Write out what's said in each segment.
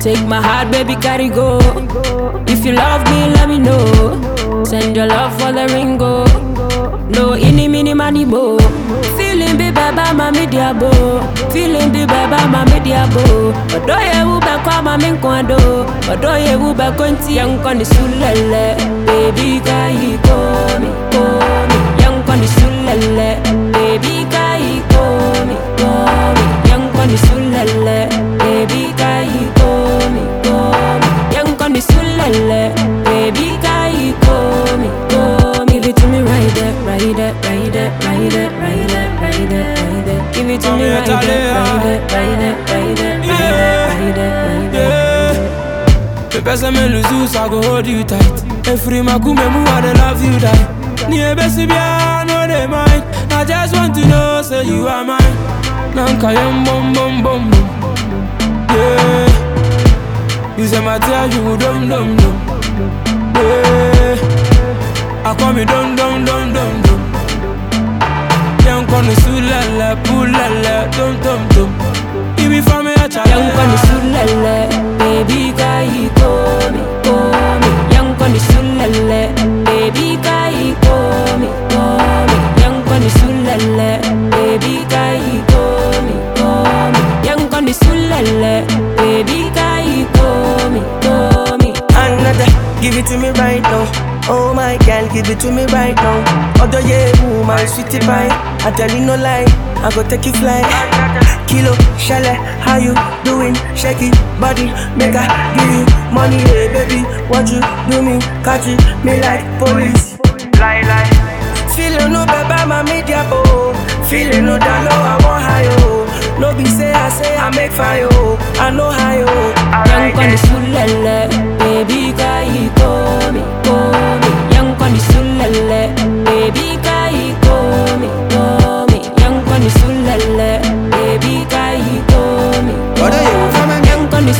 Take my heart, baby, carry go. If you love me, let me know. Send your love for the ringo. No ini mini money mo. Feeling be baba mami diabo. Feeling be baba mami diabo. Odo ye wu be kwa mami nkwado. Odo ye wu be konti yang koni sulele. Baby kai komi it to me there, right there, right there, right there, right there, right there. Yeah. The person me you, so I go hold you tight. Every makume move, I love you die. Ni ebesi bia no dey mind. I just want to know, say you are mine. Nanka yam bum bum bum bum. Yeah. You say my tear, you dum dum dum. Yeah. I call me dum dum dum dum konu sulala, pulala, dum dum dum. Give me from me a child. Yang baby kai komi komi. Yang koni sulele, baby kai komi komi. Yang koni sulele, baby kai komi komi. Yang koni sulele, baby kai komi komi. Another, give it to me right now. Oh my girl, give it to me right now. Yeah, ooh, my sweetie pie. I tell you no lie, I go take you fly. Kilo, shale, how you doing? Shake it, body, make I give you money, hey baby. What you do me? Catch me like police. Lie, lie. Feeling no baba, my media oh. bo. Feeling no down low, I want high oh. No be say I say I make fire oh. I know high oh. Yang koni sulele, baby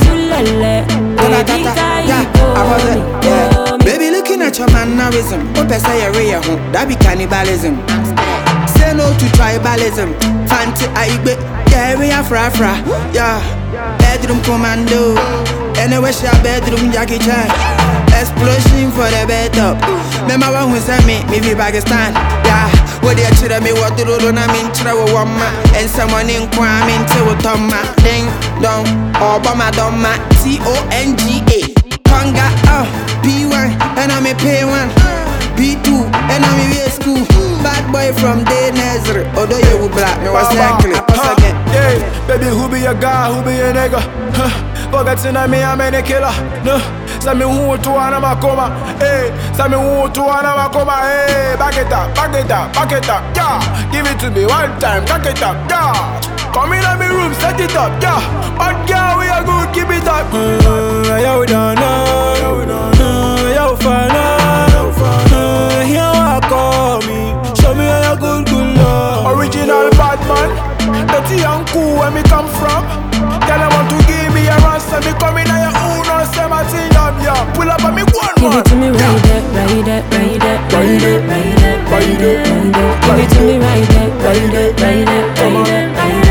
Sulele, baby Yeah, I was uh, komi. Yeah. Baby, looking at your mannerism. Hope I say you're home. That be cannibalism. Say no to tribalism. Fancy Aigbe. Yeah, we are fra fra. Yeah. Bedroom commando. Anyway, she a bedroom Jackie Chan. Explosion for the bed up. Remember when we sent me, me be Pakistan. Yeah. What they chira me what do do na min chira wo wama. And someone in kwame into toma. Ding dong. Obama doma. T O N G A. Conga, uh, B1, and I'm a pay one. B2, and I'm in school. Bad boy from day nursery. Although you will black, me was Huh. Yeah, baby, who be your guy, who be your nigga? Huh, Forgetting that me, I'm any killer. No, say me who to one my coma. Hey, who to one my coma. Hey, back it up, back it up, back it up. Yeah, give it to me one time, back it up. Yeah, come in my room, set it up. Yeah, but girl, we are good, keep it up. Uh, yo, we don't know. Uh, yo, fine. Uh, here I call me. Show me how you good, good love. Original bad man. Dirty and cool where me come from. Girl, I want to give me a ransom. Me come in your own, no say my thing up, yeah. Pull up on me one Give it to me right there, right there, right there, right there, right there, right there, right there. Give it to me right there, right there, right there, right there,